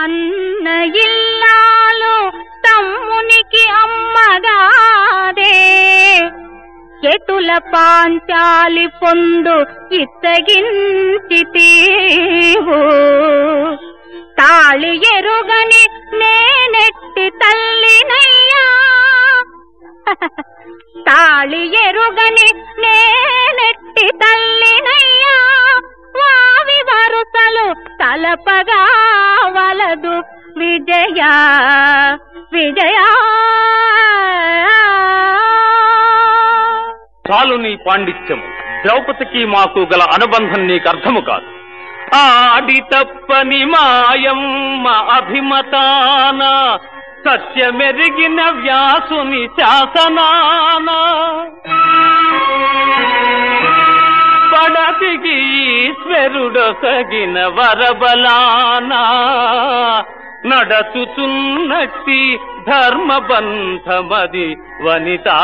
అన్న ఇల్లాలు తమ్మునికి అమ్మగాదే ఎటుల పాంచాలి పొందు ఇత్తగించితీవు. తాళి ఎరుగని నేనెట్టి తల్లినయ్యా. తాళి ఎరుగని నేనెట్టి తల్లినయ్యా. వావి వరుసలు తలపగా విజయా విజయా. చాలు నీ పాండిత్యము ద్రౌపదికి మాకు గల అనుబంధం నీకు అర్థము కాదు. ఆడి తప్పని మాయమ్మ అభిమతాన సత్యమెరిగిన వ్యాసుని శాసనాన. పడతికి ఈశ్వరుడొసగిన వరబలానా నడచుచున్నట్టి ధర్మబంధమది వనితా